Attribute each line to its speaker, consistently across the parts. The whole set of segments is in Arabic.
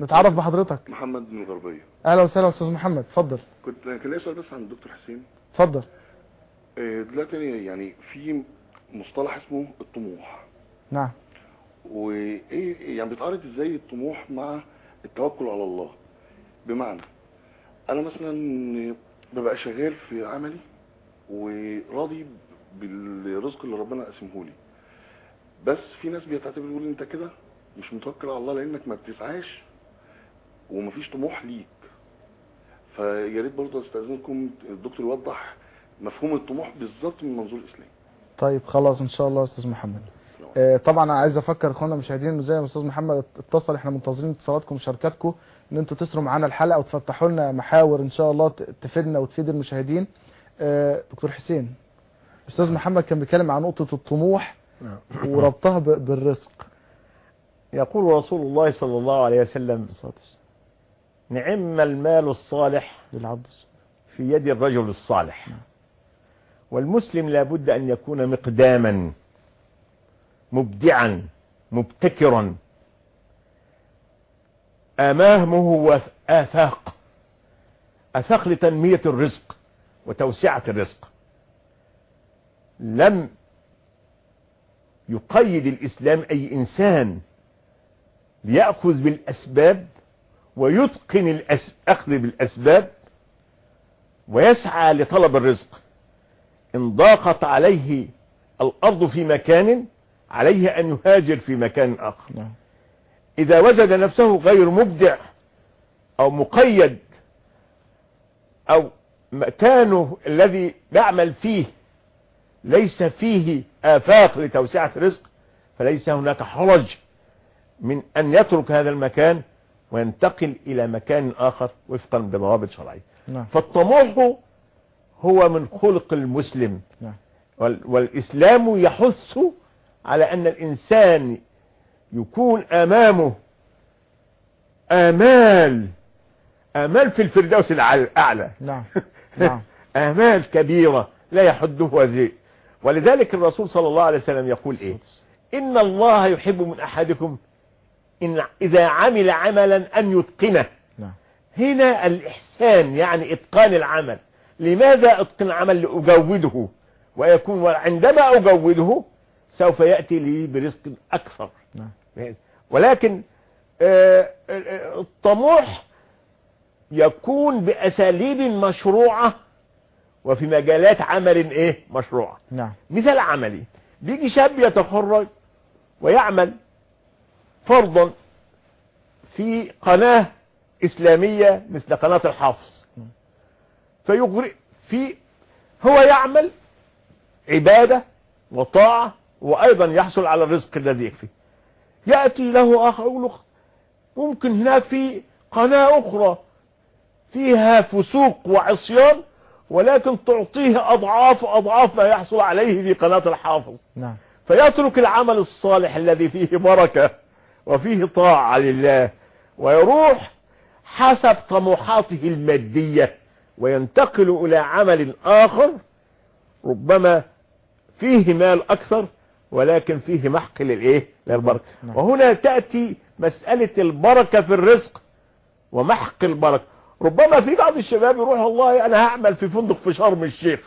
Speaker 1: نتعرف بحضرتك.
Speaker 2: محمد من الغربية
Speaker 1: أهلا وسهلا أستاذ محمد اتفضل.
Speaker 2: كنت كان ليا سؤال بس عن الدكتور حسين.
Speaker 1: اتفضل.
Speaker 2: آه، دلوقتي يعني في مصطلح اسمه الطموح.
Speaker 1: نعم.
Speaker 2: وايه يعني بيتعرض إزاي الطموح مع التوكل على الله؟ بمعنى أنا مثلا ببقى شغال في عملي وراضي بالرزق اللي ربنا قسمه لي. بس في ناس بتعتبر يقول أنت كده مش متوكل على الله لأنك ما بتسعاش ومفيش طموح ليك. فيا ريت برضه استأذنكم الدكتور يوضح مفهوم الطموح بالظبط من منظور الإسلام.
Speaker 1: طيب خلاص إن شاء الله يا أستاذ محمد. آه، طبعا أنا عايز أفكر إخواننا المشاهدين انه زي ما أستاذ محمد اتصل إحنا منتظرين اتصالاتكم ومشاركاتكم إن أنتوا تسروا معانا الحلقة وتفتحوا لنا محاور إن شاء الله تفيدنا وتفيد المشاهدين. آه، دكتور حسين أستاذ محمد كان بيتكلم عن نقطة الطموح وربطها ب- بالرزق.
Speaker 3: يقول رسول الله صلى الله عليه وسلم. نعم المال الصالح
Speaker 1: للعبد.
Speaker 3: في يد الرجل الصالح. والمسلم لابد أن يكون مقداما مبدعا مبتكرا. أمامه آفاق آفاق لتنمية الرزق وتوسعة الرزق. لم يقيد الإسلام أي إنسان ليأخذ بالأسباب ويتقن الأخذ بالأسباب ويسعى لطلب الرزق. إن ضاقت عليه الأرض في مكان عليه أن يهاجر في مكان آخر.
Speaker 1: نعم.
Speaker 3: إذا وجد نفسه غير مبدع أو مقيد أو مكانه الذي يعمل فيه ليس فيه آفاق لتوسعة رزق فليس هناك حرج من أن يترك هذا المكان وينتقل إلى مكان آخر وفقا بضوابط شرعية.
Speaker 1: نعم.
Speaker 3: فالطموح هو من خلق المسلم.
Speaker 1: نعم.
Speaker 3: وال- والإسلام يحث على أن الإنسان يكون أمامه آمال آمال في الفردوس الأعلى.
Speaker 1: نعم. نعم.
Speaker 3: آمال كبيرة لا يحدها ذي ولذلك الرسول صلى الله عليه وسلم يقول إيه؟ إن الله يحب من أحدكم إن إذا عمل عملا أن يتقنه.
Speaker 1: نعم.
Speaker 3: هنا الإحسان يعني إتقان العمل. لماذا أتقن العمل؟ لأجوده. ويكون عندما أجوده سوف يأتي لي برزق أكثر.
Speaker 1: نعم.
Speaker 3: ولكن آه، آه، الطموح يكون بأساليب مشروعة وفي مجالات عمل إيه؟ مشروعة.
Speaker 1: نعم.
Speaker 3: مثال عملي. بيجي شاب يتخرج ويعمل. فرضا في قناة إسلامية مثل قناة الحافظ. فيغري في هو يعمل عبادة وطاعة وأيضا يحصل على الرزق الذي يكفي. يأتي له آخر يقول ممكن هناك في قناة أخرى فيها فسوق وعصيان ولكن تعطيه أضعاف أضعاف ما يحصل عليه في قناة الحافظ.
Speaker 1: نعم.
Speaker 3: فيترك العمل الصالح الذي فيه بركة. وفيه طاعة لله ويروح حسب طموحاته المادية وينتقل إلى عمل آخر ربما فيه مال أكثر ولكن فيه محق للإيه؟ للبركة.
Speaker 1: نعم.
Speaker 3: وهنا تأتي مسألة البركة في الرزق ومحق البركة. ربما في بعض الشباب يروح والله أنا هعمل في فندق في شرم الشيخ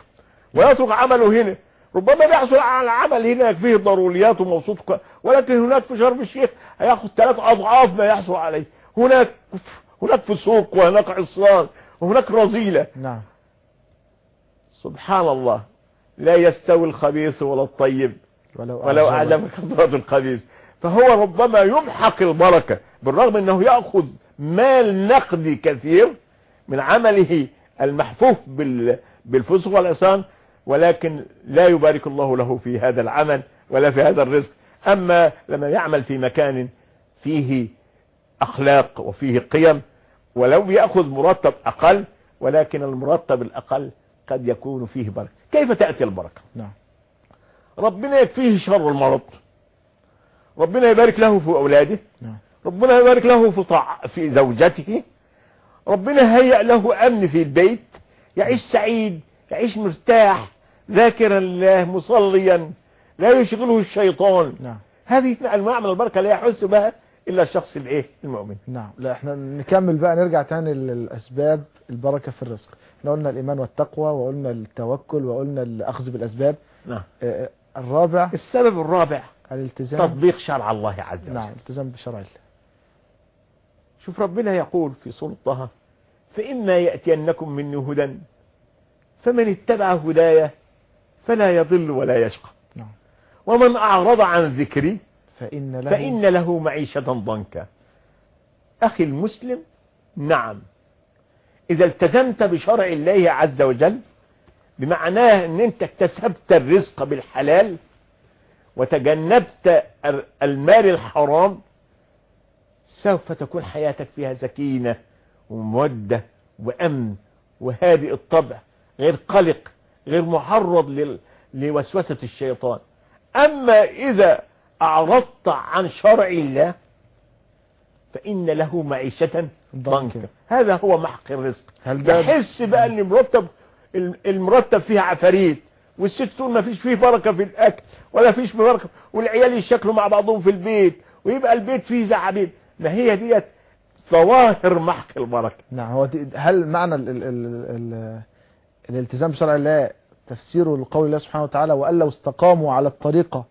Speaker 3: ويترك عمله هنا. ربما بيحصل على عمل هنا فيه ضروريات ك- ولكن هناك في شرم الشيخ هياخد ثلاث أضعاف ما يحصل عليه. هناك هناك فسوق وهناك عصيان وهناك رذيلة
Speaker 1: نعم.
Speaker 3: سبحان الله لا يستوي الخبيث ولا الطيب.
Speaker 1: ولو
Speaker 3: ولو.
Speaker 1: أعجبك
Speaker 3: كثرة الخبيث. فهو ربما يمحق البركة بالرغم أنه يأخذ مال نقدي كثير من عمله المحفوف بال- بالفسق والعصيان ولكن لا يبارك الله له في هذا العمل ولا في هذا الرزق. أما لما يعمل في مكان فيه أخلاق وفيه قيم ولو يأخذ مرتب أقل ولكن المرتب الأقل قد يكون فيه بركة. كيف تأتي البركة؟
Speaker 1: نعم.
Speaker 3: ربنا يكفيه شر المرض. ربنا يبارك له في أولاده.
Speaker 1: نعم.
Speaker 3: ربنا يبارك له في, طع... في زوجته. ربنا هيأ له أمن في البيت. يعيش سعيد يعيش مرتاح ذاكرا الله مصليا لا يشغله الشيطان.
Speaker 1: نعم.
Speaker 3: هذه أنواع من البركة لا يحس بها إلا الشخص الإيه؟ المؤمن.
Speaker 1: نعم. لا إحنا نكمل بقى نرجع تاني للأسباب البركة في الرزق. إحنا قلنا الإيمان والتقوى وقلنا التوكل وقلنا الأخذ بالأسباب.
Speaker 3: نعم.
Speaker 1: آه، آه، الرابع.
Speaker 3: السبب الرابع.
Speaker 1: الالتزام.
Speaker 3: تطبيق شرع الله عز وجل.
Speaker 1: نعم التزام بشرع الله.
Speaker 3: شوف ربنا يقول في سورة طه فإما يأتينكم مني هدى فمن اتبع هدايا فلا يضل ولا يشقى.
Speaker 1: نعم.
Speaker 3: ومن أعرض عن ذكري
Speaker 1: فإن له
Speaker 3: فإن له معيشة ضنكا. أخي المسلم نعم. إذا التزمت بشرع الله عز وجل بمعناه أن أنت اكتسبت الرزق بالحلال وتجنبت ال- المال الحرام سوف تكون حياتك فيها سكينة ومودة وأمن وهادئ الطبع غير قلق غير معرض لوسوسة الشيطان. أما إذا أعرضت عن شرع الله فإن له معيشة ضنكا. هذا هو محق الرزق. يحس بقى إن المرتب المرتب فيها عفاريت والست تقول ما فيش فيه بركة في الأكل ولا فيش فيه بركة والعيال يشكلوا مع بعضهم في البيت ويبقى البيت فيه زعابيب ما هي ديت ظواهر محق البركة.
Speaker 1: نعم هو هل معنى ال ال ال ال الالتزام بشرع الله تفسيره لقول الله سبحانه وتعالى وأن لو استقاموا على الطريقة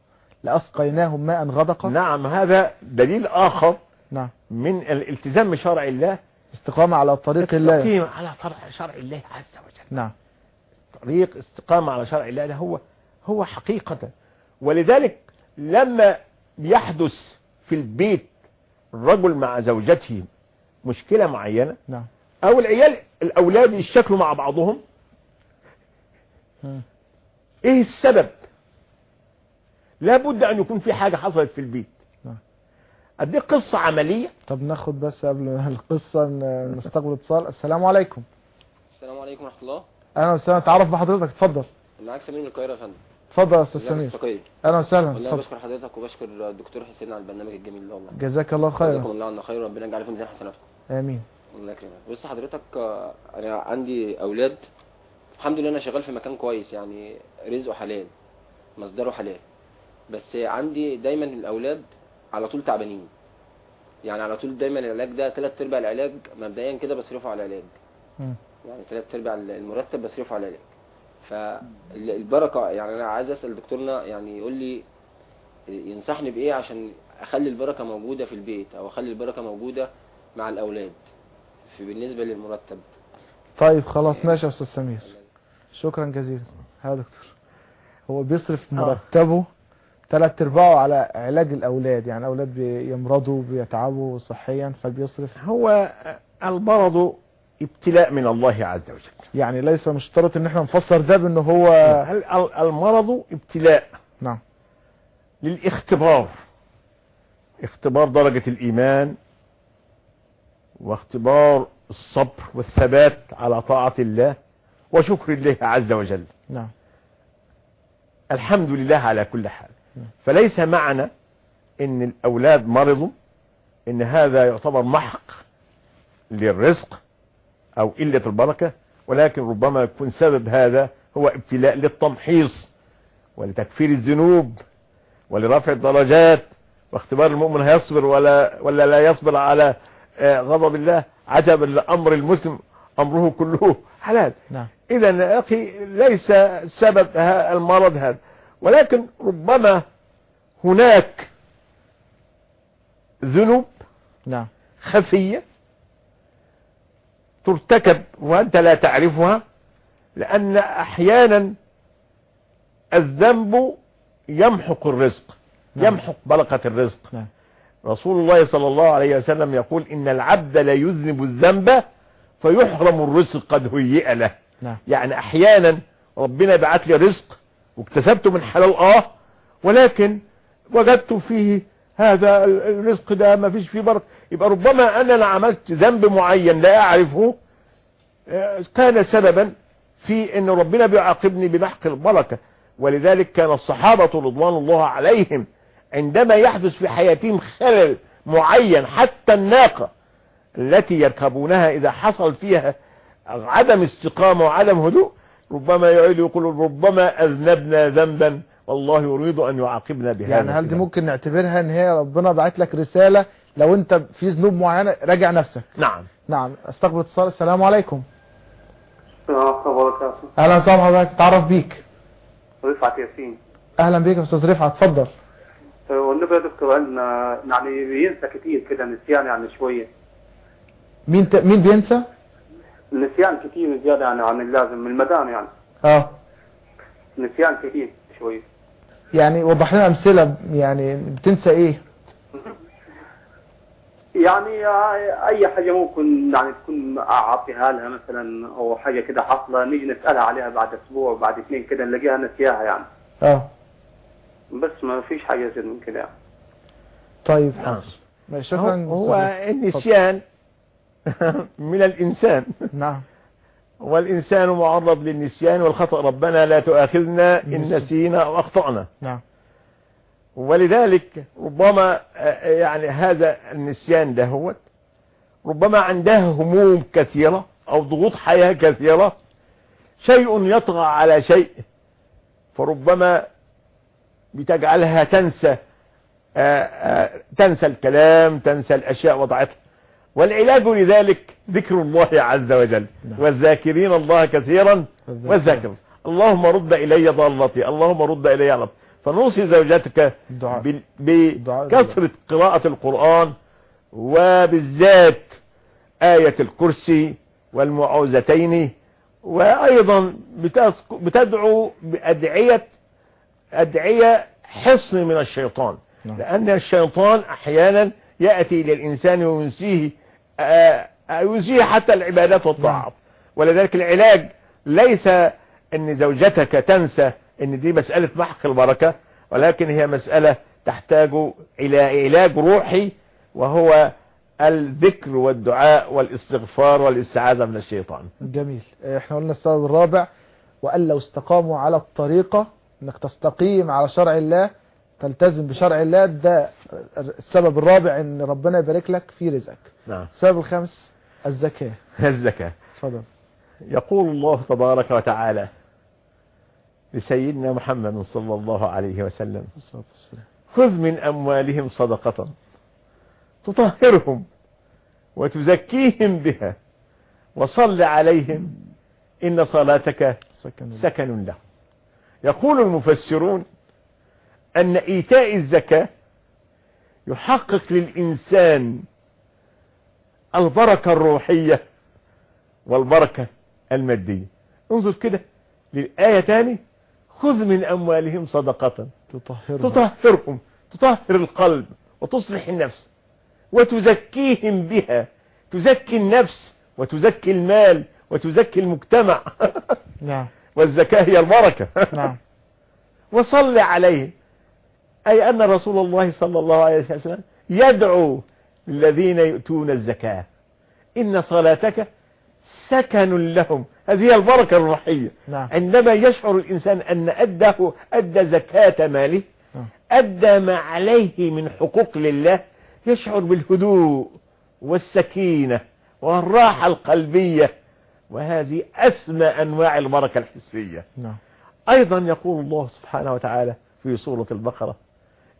Speaker 1: لأسقيناهم ماء غدقا
Speaker 3: نعم هذا دليل آخر
Speaker 1: نعم.
Speaker 3: من الالتزام بشرع الله.
Speaker 1: استقامة على طريق الله.
Speaker 3: تستقيم على شرع شرع الله عز وجل.
Speaker 1: نعم.
Speaker 3: طريق استقامة على شرع الله ده هو هو حقيقة. ولذلك لما يحدث في البيت الرجل مع زوجته مشكلة معينة
Speaker 1: نعم.
Speaker 3: أو العيال الأولاد يشكلوا مع بعضهم
Speaker 1: مم.
Speaker 3: إيه السبب؟ لابد أن يكون في حاجة حصلت في البيت.
Speaker 1: نعم.
Speaker 3: اديك قصة عملية.
Speaker 1: طب ناخد بس قبل القصة نستقبل اتصال. السلام عليكم.
Speaker 4: السلام عليكم ورحمة الله.
Speaker 1: أهلا وسهلا. تعرف بحضرتك؟ اتفضل.
Speaker 4: معاك سمير من القاهرة يا فندم.
Speaker 1: اتفضل يا
Speaker 4: أستاذ
Speaker 1: سمير. أهلا وسهلا.
Speaker 4: والله بشكر حضرتك وبشكر الدكتور حسين على البرنامج الجميل ده والله.
Speaker 1: جزاك الله
Speaker 4: جزاكم
Speaker 1: خيرا
Speaker 4: الله عنا خير وربنا يجعل في ميزان حسناتكم
Speaker 1: آمين.
Speaker 4: الله يكرمك. بص حضرتك أنا عندي أولاد. الحمد لله أنا شغال في مكان كويس يعني رزقه حلال مصدره حلال. بس عندي دايما الأولاد على طول تعبانين. يعني على طول دايما العلاج ده ثلاث أرباع العلاج مبدئيا كده بصرفه على العلاج. يعني ثلاث أرباع المرتب بصرفه على العلاج. فالبركة يعني أنا عايز أسأل دكتورنا يعني يقول لي ينصحني بإيه عشان أخلي البركة موجودة في البيت أو أخلي البركة موجودة مع الأولاد في بالنسبة للمرتب؟
Speaker 1: طيب خلاص ماشي يا أستاذ سمير. شكرا جزيلا. ها دكتور. هو بيصرف
Speaker 3: آه.
Speaker 1: مرتبه ثلاث أرباعه على علاج الأولاد يعني الأولاد بيمرضوا بيتعبوا صحيا فبيصرف.
Speaker 3: هو المرض ابتلاء من الله عز وجل.
Speaker 1: يعني ليس مشترط إن إحنا نفسر ده بان هو
Speaker 3: هل المرض ابتلاء
Speaker 1: نعم.
Speaker 3: للاختبار. اختبار درجة الإيمان واختبار الصبر والثبات على طاعة الله وشكر الله عز وجل.
Speaker 1: نعم.
Speaker 3: الحمد لله على كل حال.
Speaker 1: نعم.
Speaker 3: فليس معنى إن الأولاد مرضوا إن هذا يعتبر محق للرزق أو قلة البركة ولكن ربما يكون سبب هذا هو ابتلاء للتمحيص ولتكفير الذنوب ولرفع الدرجات واختبار المؤمن هيصبر ولا ولا لا يصبر على آه، غضب الله عجبا لأمر المسلم أمره كله حلال.
Speaker 1: نعم.
Speaker 3: إذا أخي ليس سبب المرض هذا. ولكن ربما هناك ذنوب
Speaker 1: نعم.
Speaker 3: خفية ترتكب وأنت لا تعرفها لأن أحيانا الذنب يمحق الرزق
Speaker 1: نعم.
Speaker 3: يمحق بركة الرزق.
Speaker 1: نعم.
Speaker 3: رسول الله صلى الله عليه وسلم يقول إن العبد لا يذنب الذنب فيحرم الرزق قد هيئ له.
Speaker 1: نعم.
Speaker 3: يعني أحيانا ربنا بعت لي رزق واكتسبته من حلال آه ولكن وجدت فيه هذا ال- الرزق ده ما فيش فيه بركة. يبقى ربما أنا عملت ذنب معين لا أعرفه آه، كان سببا في أن ربنا بيعاقبني بمحق البركة. ولذلك كان الصحابة رضوان الله عليهم عندما يحدث في حياتهم خلل معين حتى الناقة التي يركبونها إذا حصل فيها عدم استقامة وعدم هدوء ربما يعيد يقول ربما أذنبنا ذنبا والله يريد أن يعاقبنا بهذا
Speaker 1: يعني هل دي. ممكن نعتبرها إن هي ربنا بعت لك رسالة لو أنت في ذنوب معينة راجع نفسك؟
Speaker 3: نعم.
Speaker 1: نعم. استقبل اتصال السلام عليكم. أهلا وسهلا حضرتك. تعرف بيك.
Speaker 5: رفعت ياسين.
Speaker 1: أهلا بيك يا أستاذ رفعت. اتفضل.
Speaker 5: والنبي يا دكتور يعني بينسى كتير كده نسيان يعني شوية.
Speaker 1: مين ت... مين بينسى؟
Speaker 5: نسيان كتير زيادة يعني عن اللازم من المدام يعني
Speaker 1: آه
Speaker 5: نسيان كتير شوية
Speaker 1: يعني وضح لنا أمثلة يعني بتنسى إيه
Speaker 5: يعني أي حاجة ممكن يعني تكون أعطيها لها مثلا أو حاجة كده حصلة نيجي نسألها عليها بعد أسبوع بعد اثنين كده نلاقيها نسياها يعني
Speaker 1: آه
Speaker 5: بس ما فيش حاجة زي من كده يعني.
Speaker 1: طيب. ماشي، شكرا
Speaker 3: هو. النسيان من الإنسان.
Speaker 1: نعم.
Speaker 3: والإنسان معرض للنسيان والخطأ. ربنا لا تؤاخذنا إن نسينا. أو أخطأنا.
Speaker 1: نعم.
Speaker 3: ولذلك ربما آه، يعني هذا النسيان ده هو ربما عندها هموم كثيرة أو ضغوط حياة كثيرة. شيء يطغى على شيء. فربما بتجعلها تنسى آه، آه، تنسى الكلام تنسى الأشياء وضعتها. والعلاج لذلك ذكر الله عز وجل.
Speaker 1: نعم.
Speaker 3: والذاكرين الله كثيرا والذاكر اللهم رد إلي ضالتي اللهم رد إلي عرب فنوصي زوجتك بكثرة قراءة القرآن وبالذات آية الكرسي والمعوذتين وأيضا بتدعو بأدعية أدعية حصن من الشيطان.
Speaker 1: نعم.
Speaker 3: لأن الشيطان أحيانا يأتي إلى الإنسان وينسيه آه، آه، ينسيه حتى العبادات والطاعات. ولذلك العلاج ليس أن زوجتك تنسى أن دي مسألة محق البركة ولكن هي مسألة تحتاج إلى علاج روحي وهو الذكر والدعاء والاستغفار والاستعاذة من الشيطان.
Speaker 1: جميل. إحنا قلنا السبب الرابع وأن لو استقاموا على الطريقة إنك تستقيم على شرع الله تلتزم بشرع الله ده السبب الرابع إن ربنا يبارك لك في رزقك.
Speaker 3: نعم.
Speaker 1: السبب الخامس الزكاة.
Speaker 3: الزكاة.
Speaker 1: اتفضل.
Speaker 3: يقول الله تبارك وتعالى لسيدنا محمد صلى الله عليه وسلم خذ من أموالهم صدقة تطهرهم وتزكيهم بها وصل عليهم إن صلاتك.
Speaker 1: سكن
Speaker 3: لهم. يقول المفسرون أن إيتاء الزكاة يحقق للإنسان البركة الروحية والبركة المادية. انظر كده للآية تاني. خذ من أموالهم صدقة.
Speaker 1: تطهرهم.
Speaker 3: تطهرهم. تطهر القلب وتصلح النفس وتزكيهم بها. تزكي النفس وتزكي المال وتزكي المجتمع.
Speaker 1: نعم.
Speaker 3: والزكاة هي البركة.
Speaker 1: نعم.
Speaker 3: وصل عليهم أي أن رسول الله صلى الله عليه وسلم يدعو للذين يؤتون الزكاة. إن صلاتك سكن لهم. هذه هي البركة الروحية.
Speaker 1: نعم.
Speaker 3: عندما يشعر الإنسان أن أده أدى زكاة ماله
Speaker 1: نعم.
Speaker 3: أدى ما عليه من حقوق لله يشعر بالهدوء والسكينة والراحة القلبية. وهذه أسمى أنواع البركة الحسية.
Speaker 1: نعم.
Speaker 3: أيضا يقول الله سبحانه وتعالى في سورة البقرة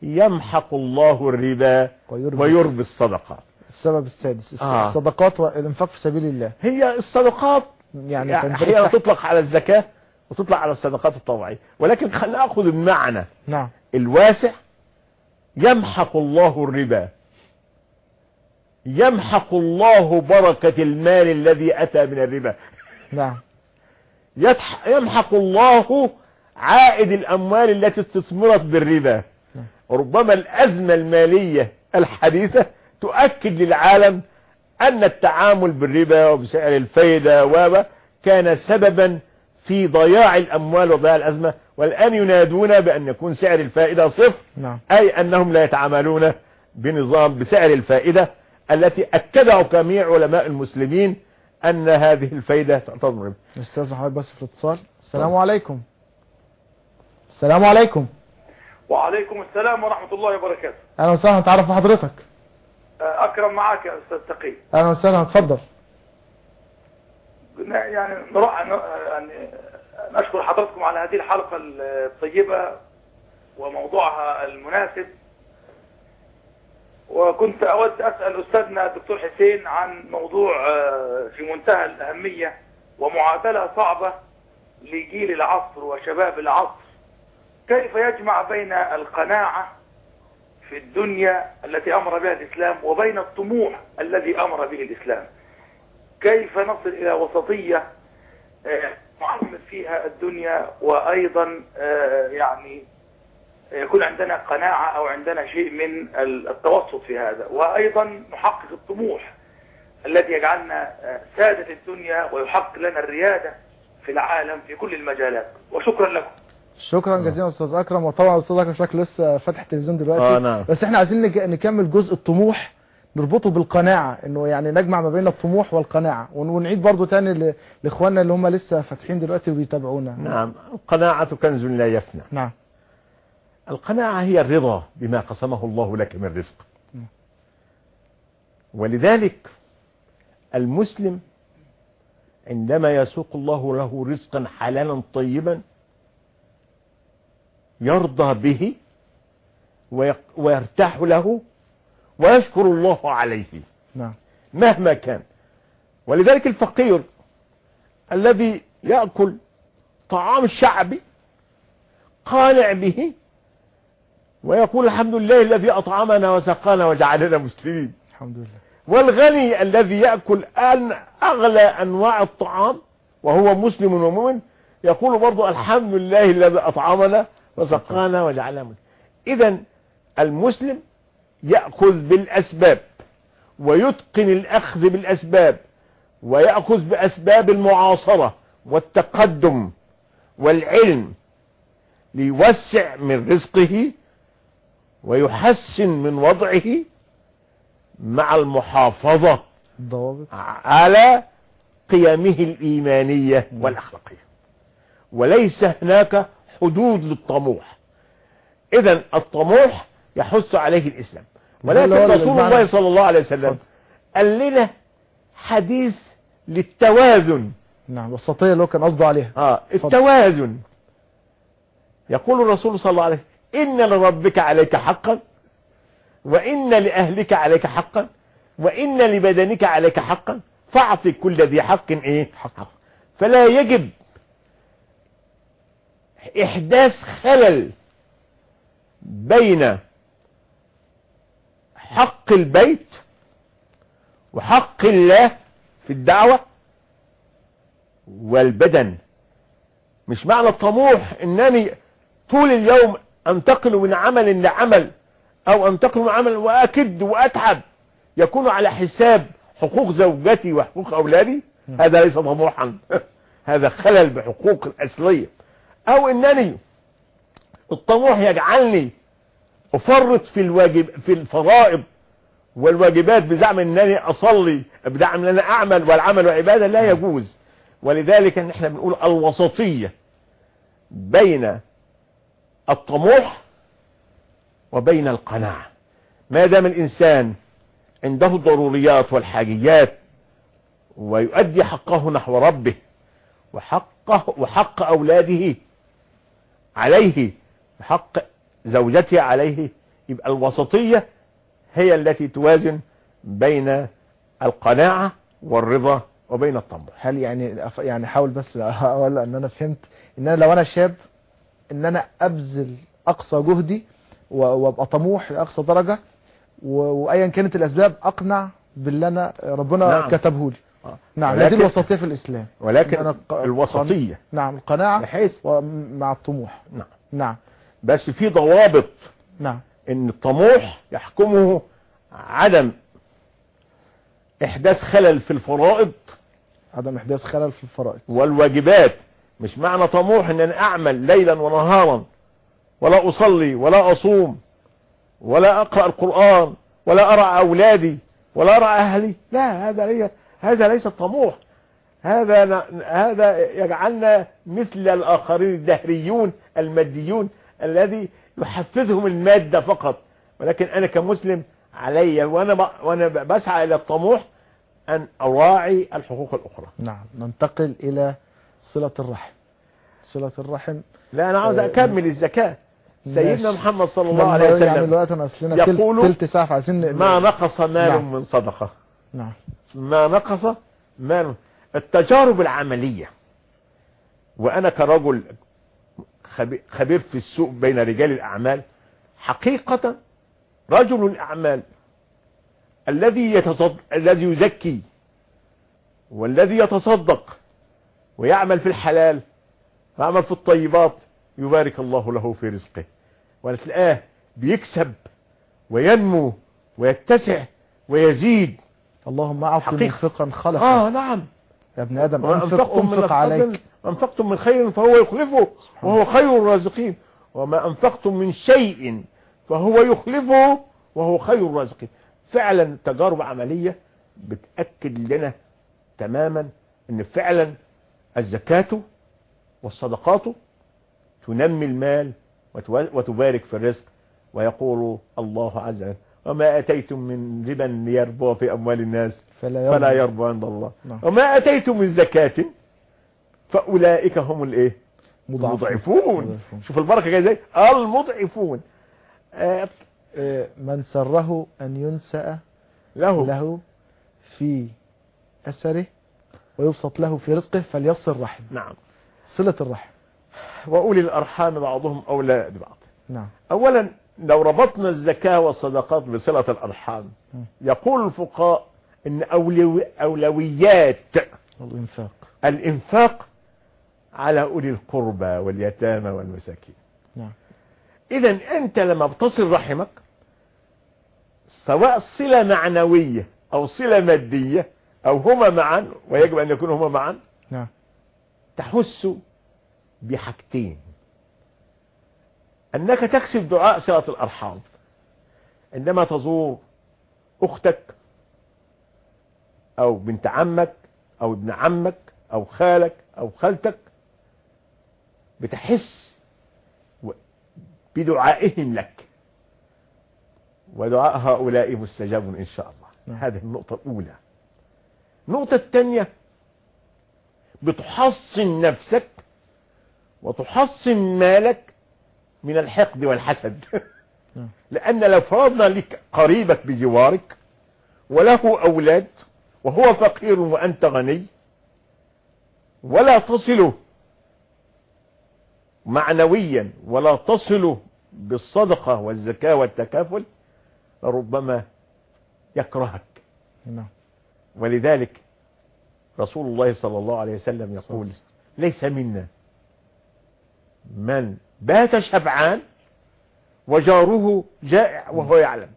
Speaker 3: يمحق الله الربا
Speaker 1: ويربي
Speaker 3: الصدقات
Speaker 1: السبب السادس.
Speaker 3: آه.
Speaker 1: الصدقات والإنفاق في سبيل الله.
Speaker 3: هي الصدقات
Speaker 1: يعني
Speaker 3: يعني
Speaker 1: تحت-
Speaker 3: تطلق على الزكاة وتطلق على الصدقات الطوعية ولكن خلينا نأخذ المعنى.
Speaker 1: نعم.
Speaker 3: الواسع يمحق الله الربا. يمحق الله بركة المال الذي أتى من الربا.
Speaker 1: نعم.
Speaker 3: يمحق الله عائد الأموال التي استثمرت بالربا.
Speaker 1: نعم.
Speaker 3: وربما الأزمة المالية الحديثة تؤكد للعالم أن التعامل بالربا وبسعر الفايدة و كان سببا في ضياع الأموال وضياع الأزمة والآن ينادون بأن يكون سعر الفائدة صفر
Speaker 1: نعم.
Speaker 3: أي أنهم لا يتعاملون بنظام بسعر الفائدة التي أكده جميع علماء المسلمين أن هذه الفائدة تعتبر
Speaker 1: أستاذ حضرتك بس في الاتصال. السلام عليكم. السلام عليكم.
Speaker 6: وعليكم السلام ورحمة الله وبركاته.
Speaker 1: أهلا وسهلا نتعرف بحضرتك
Speaker 6: أكرم معك يا أستاذ تقي.
Speaker 1: أهلا وسهلا اتفضل.
Speaker 6: يعني نروح يعني نشكر حضراتكم على هذه الحلقة الطيبة وموضوعها المناسب. وكنت أود أسأل أستاذنا الدكتور حسين عن موضوع آه، في منتهى الأهمية ومعادلة صعبة لجيل العصر وشباب العصر. كيف يجمع بين القناعة في الدنيا التي أمر بها الإسلام وبين الطموح الذي أمر به الإسلام؟ كيف نصل إلى وسطية آه، نعمر فيها الدنيا وأيضا آه، يعني يكون عندنا قناعة أو عندنا شيء من التوسط في هذا. وأيضا نحقق الطموح الذي يجعلنا آه، سادة الدنيا ويحقق لنا الريادة في العالم في كل المجالات. وشكرا لكم.
Speaker 1: شكرا جزيلا أستاذ أكرم وطبعا أستاذ أكرم شكله لسه فاتح التلفزيون دلوقتي.
Speaker 3: آه، نعم.
Speaker 1: بس إحنا عايزين نك- نكمل جزء الطموح نربطه بالقناعة إنه يعني نجمع ما بين الطموح والقناعة. ون- ونعيد برضو تاني لإخواننا اللي هم لسه فاتحين دلوقتي وبيتابعونا.
Speaker 3: نعم. القناعة كنز لا يفنى.
Speaker 1: نعم.
Speaker 3: القناعة هي الرضا بما قسمه الله لك من رزق.
Speaker 1: نعم.
Speaker 3: ولذلك المسلم عندما يسوق الله له رزقا حلالا طيبا يرضى به ويرتاح له ويشكر الله عليه.
Speaker 1: نعم.
Speaker 3: مهما كان. ولذلك الفقير الذي يأكل طعام الشعبي قانع به ويقول الحمد لله الذي أطعمنا وسقانا وجعلنا مسلمين.
Speaker 1: الحمد لله.
Speaker 3: والغني الذي يأكل أن أغلى أنواع الطعام وهو مسلم ومؤمن يقول برضو الحمد لله الذي أطعمنا وسقانا وجعلنا إذا المسلم يأخذ بالأسباب ويتقن الأخذ بالأسباب ويأخذ بأسباب المعاصرة والتقدم والعلم ليوسع من رزقه ويحسن من وضعه مع المحافظة على قيمه الإيمانية والأخلاقية. وليس هناك حدود للطموح. إذا الطموح يحث عليه الإسلام. ولكن رسول الله صلى الله عليه وسلم. قال لنا حديث للتوازن.
Speaker 1: نعم والسطية اللي هو كان قصده عليها. اتفضل.
Speaker 3: التوازن. يقول الرسول صلى الله عليه وسلم إن لربك عليك حقا وإن لأهلك عليك حقا وإن لبدنك عليك حقا فاعطي كل ذي حق إيه؟ حقه فلا يجب إحداث خلل بين حق البيت وحق الله في الدعوة والبدن. مش معنى الطموح إنني طول اليوم أنتقل من عمل لعمل أو أنتقل من عمل وأكد وأتعب. يكون على حساب حقوق زوجتي وحقوق أولادي؟ هذا ليس طموحا. هذا خلل بحقوق الأصلية. أو إنني الطموح يجعلني أفرط في الواجب في الفرائض والواجبات بزعم إنني أصلي بزعم ان أعمل والعمل وعبادة لا يجوز. ولذلك ان إحنا بنقول الوسطية بين الطموح وبين القناعة. ما دام الإنسان عنده الضروريات والحاجيات ويؤدي حقه نحو ربه وحقه وحق أولاده عليه وحق زوجته عليه يبقى الوسطية هي التي توازن بين القناعة والرضا وبين الطموح
Speaker 1: هل يعني يعني حاول بس أقول إن أنا فهمت إن أنا لو أنا شاب إن أنا أبذل أقصى جهدي وأبقى طموح لأقصى درجة وايا كانت الأسباب أقنع باللي أنا ربنا
Speaker 3: نعم.
Speaker 1: كتبه لي. نعم
Speaker 3: ولكن-
Speaker 1: هذه الوسطية في الإسلام.
Speaker 3: ولكن
Speaker 1: أنا
Speaker 3: الوسطية.
Speaker 1: نعم القناعة
Speaker 3: بحيث
Speaker 1: ومع الطموح.
Speaker 3: نعم.
Speaker 1: نعم.
Speaker 3: بس في ضوابط
Speaker 1: نعم.
Speaker 3: إن الطموح يحكمه عدم إحداث خلل في الفرائض
Speaker 1: عدم إحداث خلل في الفرائض.
Speaker 3: والواجبات. مش معنى طموح إن أنا أعمل ليلا ونهارا ولا أصلي ولا أصوم ولا أقرأ القرآن ولا أرعى أولادي ولا أرعى أهلي. لا هذا لي هذا ليس الطموح هذا هذا يجعلنا مثل الآخرين الدهريون الماديون الذي يحفزهم المادة فقط. ولكن أنا كمسلم علي وأنا ب- بسعى إلى الطموح أن أراعي الحقوق الأخرى.
Speaker 1: نعم. ننتقل إلى صلة الرحم. صلة الرحم
Speaker 3: لا أنا عاوز
Speaker 1: آه،
Speaker 3: أكمل الزكاة. سيدنا. محمد صلى الله عليه
Speaker 1: يعني
Speaker 3: وسلم
Speaker 1: اصلنا
Speaker 3: يقول
Speaker 1: تلت ساعة فعايزين
Speaker 3: ما نقص مال
Speaker 1: نعم.
Speaker 3: من صدقة.
Speaker 1: نعم.
Speaker 3: ما نقص مال التجارب العملية. وأنا كرجل خبي- خبير في السوق بين رجال الأعمال حقيقة رجل الأعمال الذي يتصد... الذي يزكي والذي يتصدق ويعمل في الحلال ويعمل في الطيبات يبارك الله له في رزقه. وتلاقاه بيكسب وينمو ويتسع ويزيد.
Speaker 1: اللهم
Speaker 3: حقيقة.
Speaker 1: منفقا خلقا
Speaker 3: آه نعم.
Speaker 1: يا ابن آدم انفق
Speaker 3: وأنفقتم من
Speaker 1: انفق عليك.
Speaker 3: أنفقتم من خير فهو يخلفه وهو خير الرازقين. وما أنفقتم من شيء فهو يخلفه وهو خير الرازقين. فعلا تجارب عملية بتأكد لنا تماما إن فعلا الزكاة والصدقات تنمي المال وتبارك في الرزق ويقول الله عز وجل وما أتيتم من ربا ليربو في أموال الناس
Speaker 1: فلا
Speaker 3: فلا
Speaker 1: يرضى
Speaker 3: يربو عند الله.
Speaker 1: نعم.
Speaker 3: وما أتيتم من زكاة فأولئك هم الإيه؟ المضعفون.
Speaker 1: مضعفون.
Speaker 3: شوف البركة جاية إزاي؟ المضعفون. آه،
Speaker 1: آه، من سره أن ينسأ
Speaker 3: له.
Speaker 1: له في أثره ويبسط له في رزقه فليصل رحم.
Speaker 3: نعم.
Speaker 1: صلة الرحم.
Speaker 3: وأولي الأرحام بعضهم أولى ببعض.
Speaker 1: نعم.
Speaker 3: أولا لو ربطنا الزكاة والصدقات بصلة الأرحام. يقول الفقهاء أولو أولويات
Speaker 1: والإنفاق.
Speaker 3: الإنفاق على أولي القربى واليتامى والمساكين.
Speaker 1: نعم.
Speaker 3: إذا أنت لما بتصل رحمك سواء صلة معنوية أو صلة مادية أو هما معا ويجب أن يكونوا هما معا
Speaker 1: نعم.
Speaker 3: تحس بحاجتين. أنك تكسب دعاء صلة الأرحام. عندما تزور أختك أو بنت عمك أو ابن عمك أو خالك أو خالتك بتحس بدعائهم لك. ودعاء هؤلاء مستجاب إن شاء الله.
Speaker 1: نعم.
Speaker 3: هذه النقطة الأولى. النقطة الثانية بتحصن نفسك وتحصن مالك من الحقد والحسد.
Speaker 1: نعم.
Speaker 3: لأن لو فرضنا لك قريبك بجوارك وله أولاد وهو فقير وأنت غني ولا تصله معنويا ولا تصله بالصدقة والزكاة والتكافل ربما يكرهك.
Speaker 1: نعم.
Speaker 3: ولذلك رسول الله صلى الله عليه وسلم يقول ليس منا من بات شبعان وجاره جائع وهو يعلم.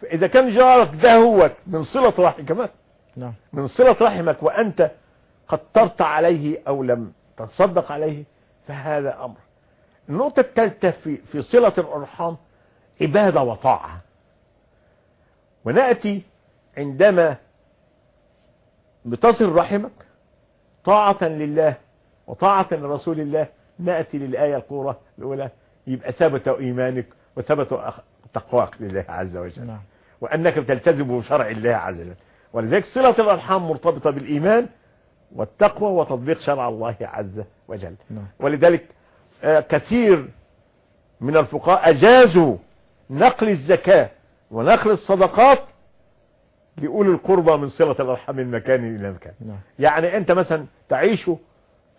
Speaker 3: فإذا كان جارك ده هو من صلة رحمك
Speaker 1: نعم.
Speaker 3: من صلة رحمك وأنت قدرت عليه أو لم تصدق عليه فهذا أمر. النقطة الثالثة في, في صلة الأرحام عبادة وطاعة. ونأتي عندما بتصل رحمك طاعة لله وطاعة لرسول الله نأتي للآية القورة الأولى. يبقى ثبت إيمانك وثبت تقواك لله عز وجل.
Speaker 1: نعم.
Speaker 3: وأنك تلتزم بشرع الله عز وجل. ولذلك صلة الأرحام مرتبطة بالإيمان والتقوى وتطبيق شرع الله عز وجل.
Speaker 1: نعم.
Speaker 3: ولذلك آه، كثير من الفقهاء أجازوا نقل الزكاة ونقل الصدقات لأولي القربى من صلة الأرحام من مكان إلى مكان.
Speaker 1: نعم.
Speaker 3: يعني أنت مثلا تعيش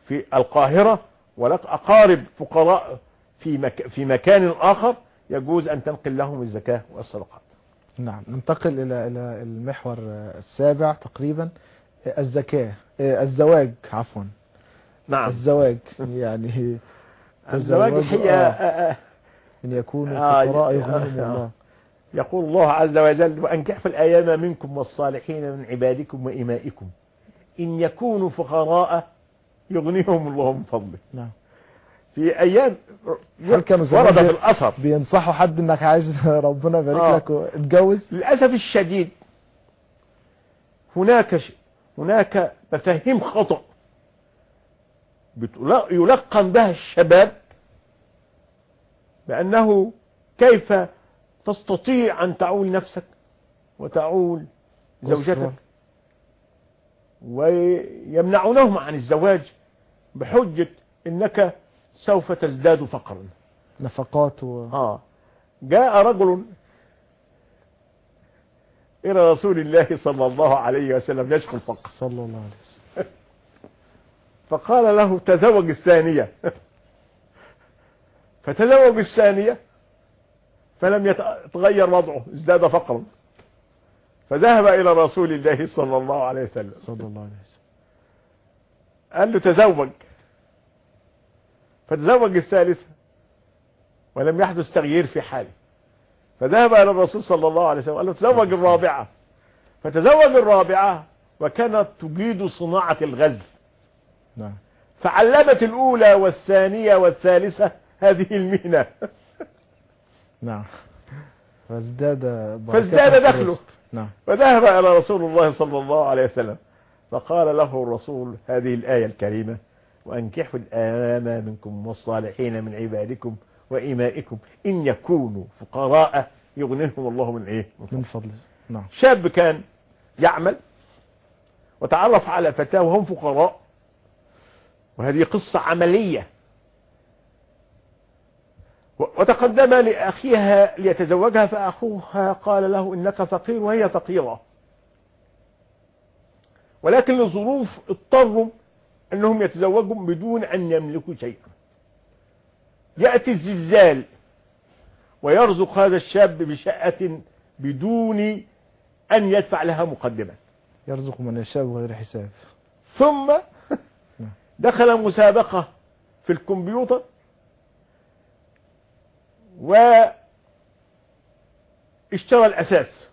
Speaker 3: في القاهرة ولك أقارب فقراء في, مك في مكان آخر يجوز أن تنقل لهم الزكاة والصدقات.
Speaker 1: نعم. ننتقل إلى إلى المحور السابع تقريبا. الزكاة الزواج عفوا.
Speaker 3: نعم.
Speaker 1: الزواج يعني
Speaker 3: الزواج هي
Speaker 1: آه،
Speaker 3: آه، آه،
Speaker 1: إن يكونوا فقراء
Speaker 3: آه،
Speaker 1: يغنيهم. الله.
Speaker 3: يقول الله عز وجل وأنكحوا الأيام منكم والصالحين من عبادكم وإمائكم. إن يكونوا فقراء يغنيهم الله من فضله.
Speaker 1: نعم.
Speaker 3: في
Speaker 1: زمان
Speaker 3: ورد في الأثر
Speaker 1: بينصحوا حد إنك عايز ربنا يبارك
Speaker 3: آه.
Speaker 1: لك واتجوز؟
Speaker 3: للأسف الشديد هناك ش... هناك مفاهيم خطأ بتلا- يلقن بها الشباب بأنه كيف تستطيع أن تعول نفسك وتعول زوجتك. ويمنعونهم عن الزواج. بحجة إنك سوف تزداد فقرا.
Speaker 1: نفقات و...
Speaker 3: آه. جاء رجل إلى رسول الله صلى الله عليه وسلم يشكو الفقر.
Speaker 1: صلى الله عليه وسلم.
Speaker 3: فقال له تزوج الثانية. فتزوج الثانية فلم يتغير وضعه ازداد فقرا. فذهب إلى رسول الله صلى الله عليه وسلم.
Speaker 1: صلى الله عليه وسلم.
Speaker 3: قال له تزوج. فتزوج الثالثة ولم يحدث تغيير في حاله. فذهب إلى الرسول صلى الله عليه وسلم قال له تزوج الرابعة. فتزوج الرابعة وكانت تجيد صناعة الغزل.
Speaker 1: نعم.
Speaker 3: فعلمت الأولى والثانية والثالثة هذه المهنة.
Speaker 1: نعم. فازداد
Speaker 3: فازداد دخله.
Speaker 1: نعم.
Speaker 3: فذهب إلى رسول الله صلى الله عليه وسلم. فقال له الرسول هذه الآية الكريمة وأنكحوا الآيام منكم والصالحين من عبادكم وإمائكم إن يكونوا فقراء يغنيهم الله من إيه؟
Speaker 1: من فضله. نعم.
Speaker 3: شاب كان يعمل وتعرف على فتاة وهم فقراء وهذه قصة عملية. وتقدم لأخيها ليتزوجها فأخوها قال له إنك فقير وهي فقيرة. ولكن لظروف اضطروا أنهم يتزوجوا بدون أن يملكوا شيئا. يأتي الزلزال ويرزق هذا الشاب بشقة بدون أن يدفع لها مقدما
Speaker 1: يرزق من يشاء بغير حساب.
Speaker 3: ثم دخل مسابقة في الكمبيوتر واشترى الأساس.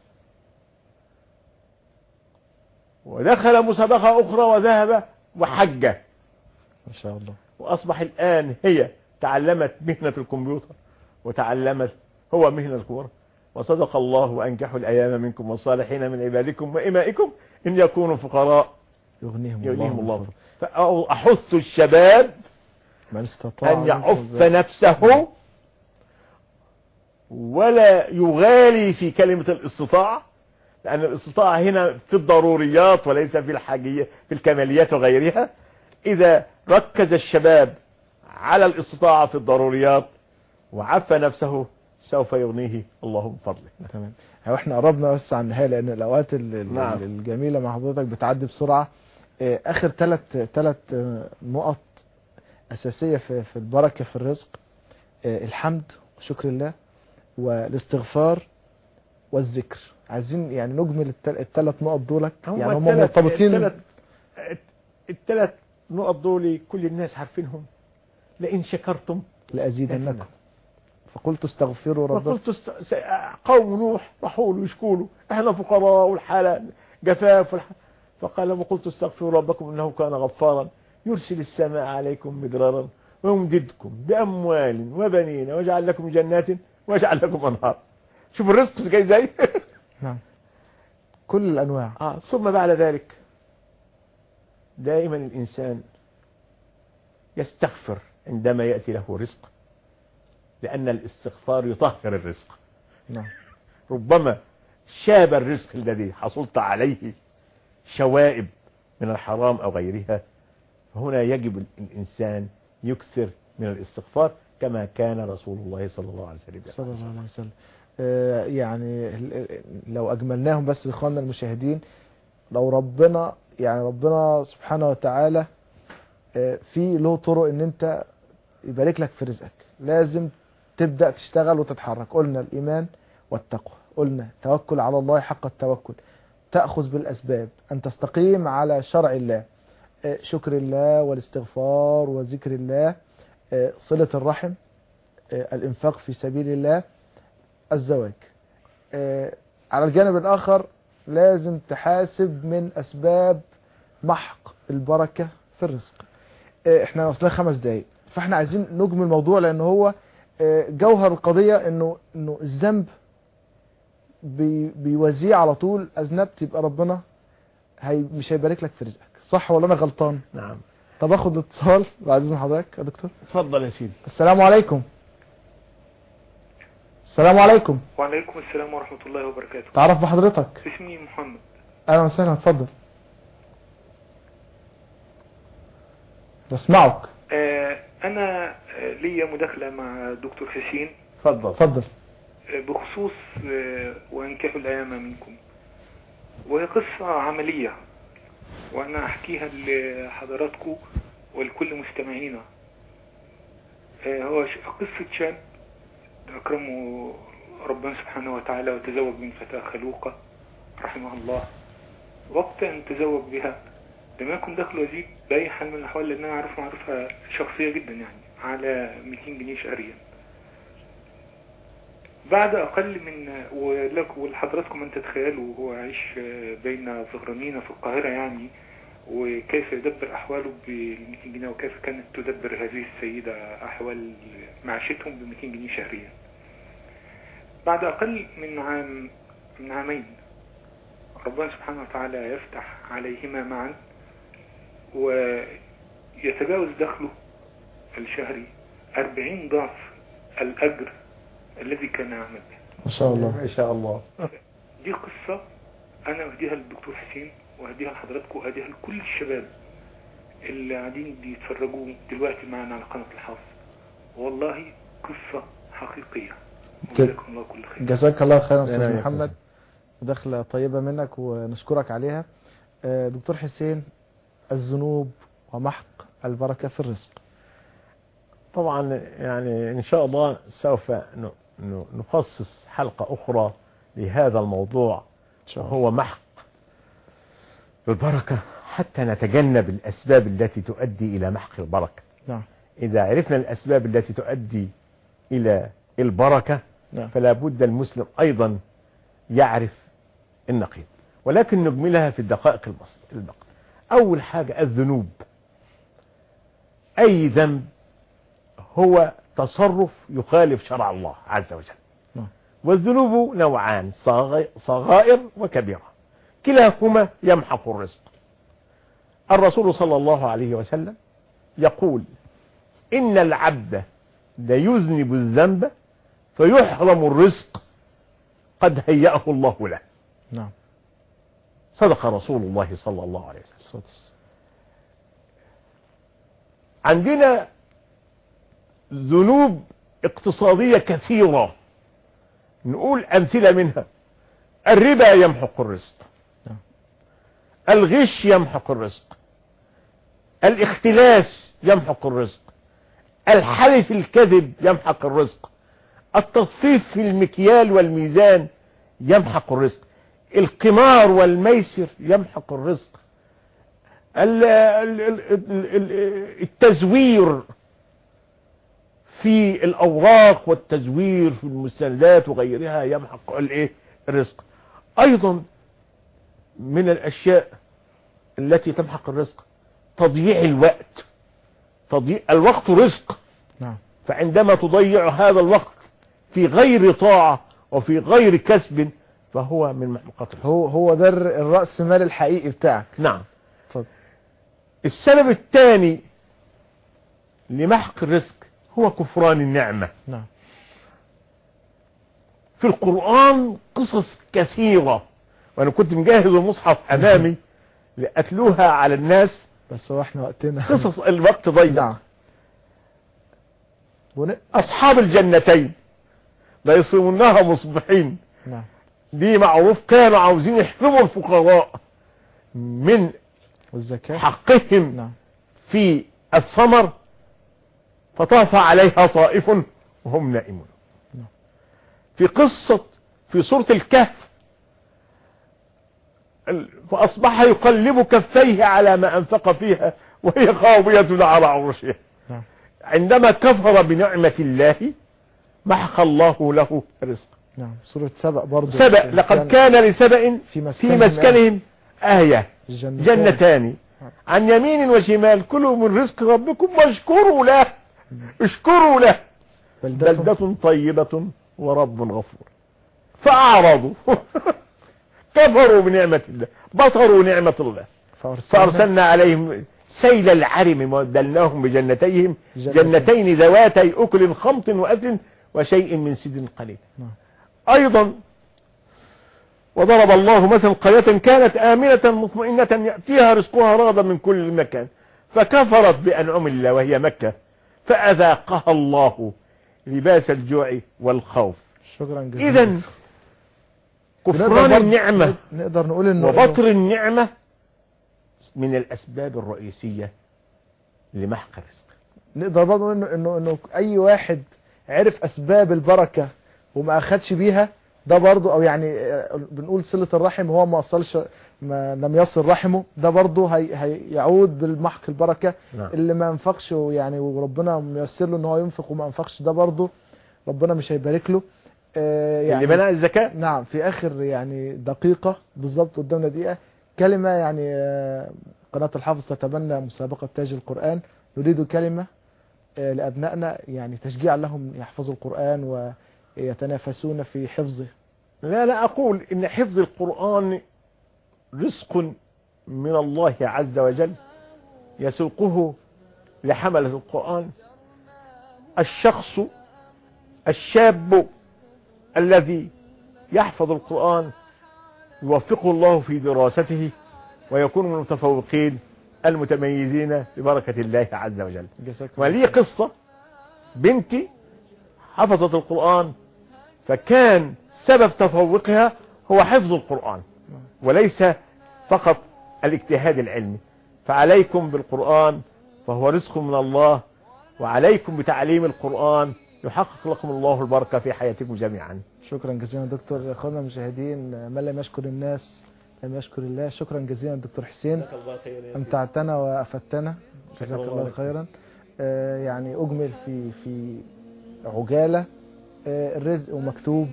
Speaker 3: ودخل مسابقة أخرى وذهب وحج
Speaker 1: ما شاء الله.
Speaker 3: وأصبح الآن هي تعلمت مهنة الكمبيوتر وتعلمت هو مهنة الكورة وصدق الله وأنكحوا الأيام منكم والصالحين من عبادكم وإمائكم. إن يكونوا فقراء
Speaker 1: يغنيهم,
Speaker 3: يغنيهم الله.
Speaker 1: فضله.
Speaker 3: فأحث الشباب
Speaker 1: من استطاع
Speaker 3: أن يعف. نفسه ولا يغالي في كلمة الاستطاعة. لأن الاستطاعة هنا في الضروريات وليس في الحاجية في الكماليات وغيرها. إذا ركز الشباب على الاستطاعة في الضروريات وعف نفسه سوف يغنيه الله من فضله.
Speaker 1: تمام. هو إحنا قربنا بس عن النهاية لأن الأوقات ال- ال-
Speaker 3: نعم.
Speaker 1: الجميلة مع حضرتك بتعدي بسرعة. آه، آخر ثلاث ثلاث نقط أساسية في في البركة في الرزق. آه، الحمد وشكر الله والإستغفار والذكر. عايزين يعني نجمل الثلاث نقط دولك يعني هم مرتبطين
Speaker 3: التلات- الثلاث نقط دول كل الناس عارفينهم. لئن شكرتم
Speaker 1: لأزيدنكم. فقلت استغفروا ربكم.
Speaker 3: فقلت است... قوم نوح راحوا له يشكوا له. إحنا فقراء والحالة جفاف والح... فقال وقلت استغفروا ربكم إنه كان غفارا. يرسل السماء عليكم مدرارا. ويمددكم بأموال وبنين. ويجعل لكم جنات ويجعل لكم أنهار. شوف الرزق جاي إزاي
Speaker 1: نعم. كل الأنواع.
Speaker 3: آه. ثم بعد ذلك دائما الإنسان يستغفر عندما يأتي له رزق لأن الاستغفار يطهر الرزق.
Speaker 1: نعم.
Speaker 3: ربما شاب الرزق الذي حصلت عليه شوائب من الحرام أو غيرها هنا يجب الإنسان يكثر من الاستغفار كما كان رسول الله صلى الله عليه وسلم.
Speaker 1: صلى الله عليه وسلم. يعني ال- ال- لو أجملناهم بس لاخواننا المشاهدين لو ربنا يعني ربنا سبحانه وتعالى آه، في له طرق إن أنت يبارك لك في رزقك. لازم تبدأ تشتغل وتتحرك. قلنا الإيمان والتقوى. قلنا توكل على الله حق التوكل. تأخذ بالأسباب. أن تستقيم على شرع الله. آه، شكر الله والاستغفار وذكر الله. آه، صلة الرحم. آه، الإنفاق في سبيل الله. الزواج. آه، على الجانب الآخر لازم تحاسب من أسباب محق البركة في الرزق. آه، إحنا وصلنا خمس دقايق. فإحنا عايزين نجمل الموضوع لأن هو آه، جوهر القضية إنه إنه الذنب بي بيوزيه على طول. اذنبت يبقى ربنا هي مش هيبارك لك في رزقك. صح ولا أنا غلطان؟
Speaker 3: نعم.
Speaker 1: طب آخد اتصال بعد إذن حضرتك يا دكتور.
Speaker 3: اتفضل يا سيدي.
Speaker 1: السلام عليكم. السلام عليكم.
Speaker 6: وعليكم السلام ورحمة الله وبركاته.
Speaker 1: تعرف بحضرتك؟
Speaker 6: اسمي محمد.
Speaker 1: أهلا وسهلا اتفضل. بسمعك.
Speaker 6: آه
Speaker 7: أنا آه، ليا مداخلة مع دكتور حسين.
Speaker 3: اتفضل
Speaker 1: اتفضل.
Speaker 7: آه، بخصوص آه، وانكحوا الأيام منكم. وهي قصة عملية وأنا أحكيها لحضراتكم ولكل مستمعينا. آه، هو قصة شاب اكرمه ربنا سبحانه وتعالى وتزوج من فتاة خلوقة رحمه الله. وقت أن تزوج بها لم يكن دخل وزيد بأي حال من الأحوال لأن أنا أعرف معرفة شخصية جدا يعني على 200 جنيه شهريا. بعد أقل من ولحضراتكم أن تتخيلوا هو عايش بين ظهرانين في القاهرة يعني وكيف يدبر أحواله ب 200 جنيه وكيف كانت تدبر هذه السيدة أحوال معيشتهم ب 200 جنيه شهريا. بعد أقل من عام من عامين ربنا سبحانه وتعالى يفتح عليهما معا ويتجاوز دخله الشهري أربعين ضعف الأجر الذي كان يعمل. به
Speaker 1: ما شاء الله.
Speaker 3: ما شاء الله.
Speaker 7: دي قصة أنا أهديها للدكتور حسين وأهديها لحضراتكم وأهديها لكل الشباب اللي قاعدين بيتفرجوا دلوقتي معنا على قناة الحافظ والله قصة حقيقية.
Speaker 1: جزاك الله خيرا
Speaker 3: أستاذ.
Speaker 1: محمد. مداخله طيبة منك ونشكرك عليها. آه، دكتور حسين الذنوب ومحق البركة في الرزق.
Speaker 3: طبعا يعني إن شاء الله سوف ن- ن- نخصص حلقة أخرى لهذا الموضوع. هو محق البركة حتى نتجنب الأسباب التي تؤدي إلى محق البركة.
Speaker 1: نعم.
Speaker 3: إذا عرفنا الأسباب التي تؤدي إلى البركة فلا بد المسلم أيضا يعرف النقيض. ولكن نجملها في الدقائق البسيطة. أول حاجة الذنوب. أي ذنب هو تصرف يخالف شرع الله عز وجل.
Speaker 1: نعم.
Speaker 3: والذنوب نوعان صغ- صغائر وكبيرة. كلاهما يمحق الرزق. الرسول صلى الله عليه وسلم يقول إن العبد ليذنب الذنب فيحرم الرزق قد هيأه الله له.
Speaker 1: نعم.
Speaker 3: صدق رسول الله صلى الله عليه وسلم. عندنا ذنوب اقتصادية كثيرة. نقول أمثلة منها. الربا يمحق الرزق.
Speaker 1: نعم.
Speaker 3: الغش يمحق الرزق. الاختلاس يمحق الرزق. الحلف الكذب يمحق الرزق. التطفيف في المكيال والميزان يمحق الرزق. القمار والميسر يمحق الرزق. ال- ال- ال- ال- ال- التزوير في الأوراق والتزوير في المستندات وغيرها يمحق الإيه؟ الرزق. أيضا من الأشياء التي تمحق الرزق تضييع الوقت. تضييع الوقت رزق.
Speaker 1: نعم.
Speaker 3: فعندما تضيع هذا الوقت في غير طاعة وفي غير كسب فهو من الرزق
Speaker 1: هو هو ده الر- الرأس مال الحقيقي بتاعك.
Speaker 3: نعم.
Speaker 1: اتفضل.
Speaker 3: السبب الثاني لمحق الرزق هو كفران النعمة.
Speaker 1: نعم.
Speaker 3: في القرآن قصص كثيرة وأنا كنت مجهز المصحف أمامي لأتلوها على الناس.
Speaker 1: بس هو إحنا وقتنا.
Speaker 3: قصص الوقت ضيق
Speaker 1: نعم. ون...
Speaker 3: أصحاب الجنتين. لا يصومونها مصبحين.
Speaker 1: نعم.
Speaker 3: دي معروف كانوا عاوزين يحرموا الفقراء من
Speaker 1: والزكاة.
Speaker 3: حقهم
Speaker 1: نعم.
Speaker 3: في الثمر فطاف عليها طائف وهم نائمون.
Speaker 1: نعم.
Speaker 3: في قصة في سورة الكهف ال- فأصبح يقلب كفيه على ما أنفق فيها وهي خاوية على عرشها
Speaker 1: نعم.
Speaker 3: عندما كفر بنعمة الله محق الله له رزق
Speaker 1: نعم سورة سبأ برضو
Speaker 3: سبأ لقد كان لسبأ
Speaker 1: في
Speaker 3: في
Speaker 1: مسكنهم
Speaker 3: مسكنهم آية.
Speaker 1: جنتان.
Speaker 3: جنتان. عن يمين وشمال كلوا من رزق ربكم واشكروا له. اشكروا له.
Speaker 1: بلدة.
Speaker 3: بلدة طيبة ورب غفور. فأعرضوا. كفروا بنعمة الله. بطروا نعمة الله.
Speaker 1: فأرسلنا
Speaker 3: عليهم سيل العرم وبدلناهم بجنتيهم.
Speaker 1: جنتين.
Speaker 3: جنتين ذواتي أكل خمط وأثل وشيء من سدر قليل.
Speaker 1: نعم.
Speaker 3: أيضا وضرب الله مثلا قرية كانت آمنة مطمئنة يأتيها رزقها رغدا من كل مكان فكفرت بأنعم الله وهي مكة فأذاقها الله لباس الجوع والخوف.
Speaker 1: شكرا جزيلا.
Speaker 3: إذا كفران النعمة
Speaker 1: نقدر نقول إنه
Speaker 3: وبطر النعمة من الأسباب الرئيسية لمحق الرزق.
Speaker 1: نقدر برضه انه انه إنه أي واحد عرف أسباب البركة وما أخدش بيها ده برضه أو يعني بنقول صلة الرحم هو ما وصلش ما لم يصل رحمه ده برضه هي هيعود بالمحق البركة
Speaker 3: نعم.
Speaker 1: اللي ما أنفقش يعني وربنا ميسر له إن هو ينفق وما أنفقش ده برضه ربنا مش هيبارك له آه،
Speaker 3: اللي منع الزكاة
Speaker 1: نعم في آخر يعني دقيقة بالظبط قدامنا دقيقة كلمة يعني آه، قناة الحافظ تتبنى مسابقة تاج القرآن نريد كلمة لأبنائنا يعني تشجيع لهم يحفظوا القرآن ويتنافسون في حفظه.
Speaker 3: لا لا أقول إن حفظ القرآن رزق من الله عز وجل يسوقه لحملة القرآن. الشخص الشاب الذي يحفظ القرآن يوفقه الله في دراسته ويكون من المتفوقين. المتميزين ببركة الله عز وجل. ولي قصة بنتي حفظت القرآن فكان سبب تفوقها هو حفظ القرآن وليس فقط الاجتهاد العلمي. فعليكم بالقرآن فهو رزق من الله وعليكم بتعليم القرآن يحقق لكم الله البركة في حياتكم جميعا.
Speaker 1: شكرا جزيلا دكتور. اخوانا المشاهدين من لم يشكر الناس لم يشكر الله. شكرا جزيلا دكتور حسين. أمتعتنا وأفدتنا. جزاك الله خيرا. آه، يعني أجمل في في عجالة. آه، الرزق ومكتوب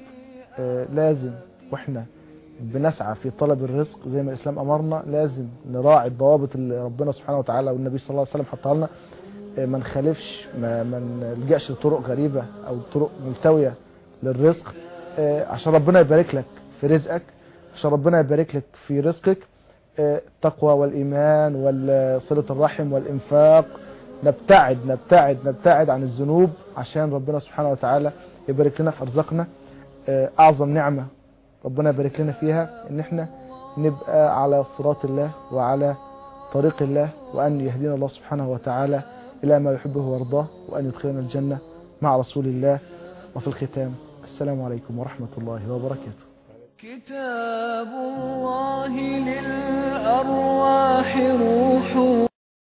Speaker 1: آه، لازم وإحنا بنسعى في طلب الرزق. زي ما الإسلام أمرنا لازم نراعي الضوابط اللي ربنا سبحانه وتعالى والنبي صلى الله عليه وسلم حطها لنا. ما نخالفش ما ما نلجأش لطرق غريبة أو طرق ملتوية للرزق. عشان ربنا يبارك لك في رزقك. عشان ربنا يبارك لك في رزقك. آه، التقوى والإيمان وصلة الرحم والإنفاق. نبتعد نبتعد نبتعد عن الذنوب عشان ربنا سبحانه وتعالى يبارك لنا في أرزاقنا. آه، أعظم نعمة ربنا يبارك لنا فيها إن إحنا نبقى على صراط الله وعلى طريق الله وأن يهدينا الله سبحانه وتعالى إلى ما يحبه ويرضاه وأن يدخلنا الجنة مع رسول الله. وفي الختام السلام عليكم ورحمة الله وبركاته.
Speaker 8: كتاب الله للأرواح روح